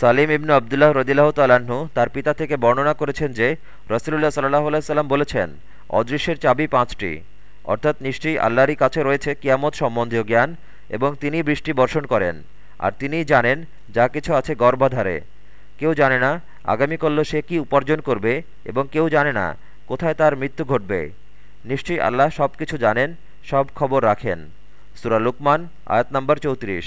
সালিম ইবনু আবদুল্লাহ রদিল্লাহ তাল্লাহ্ন তার পিতা থেকে বর্ণনা করেছেন যে রসুল্লাহ সাল্লাহ সাল্লাম বলেছেন, অদৃশ্যের চাবি পাঁচটি। অর্থাৎ নিশ্চয়ই আল্লাহরই কাছে রয়েছে কিয়ামত সম্বন্ধীয় জ্ঞান এবং তিনি বৃষ্টি বর্ষণ করেন। আর তিনিই জানেন যা কিছু আছে গর্ভাধারে। কেউ জানে না আগামীকল্য সে কি উপার্জন করবে এবং কেউ জানে না কোথায় তার মৃত্যু ঘটবে। নিশ্চয়ই আল্লাহ সব কিছু জানেন, সব খবর রাখেন। সুরা লুকমান, আয়াত নম্বর চৌত্রিশ।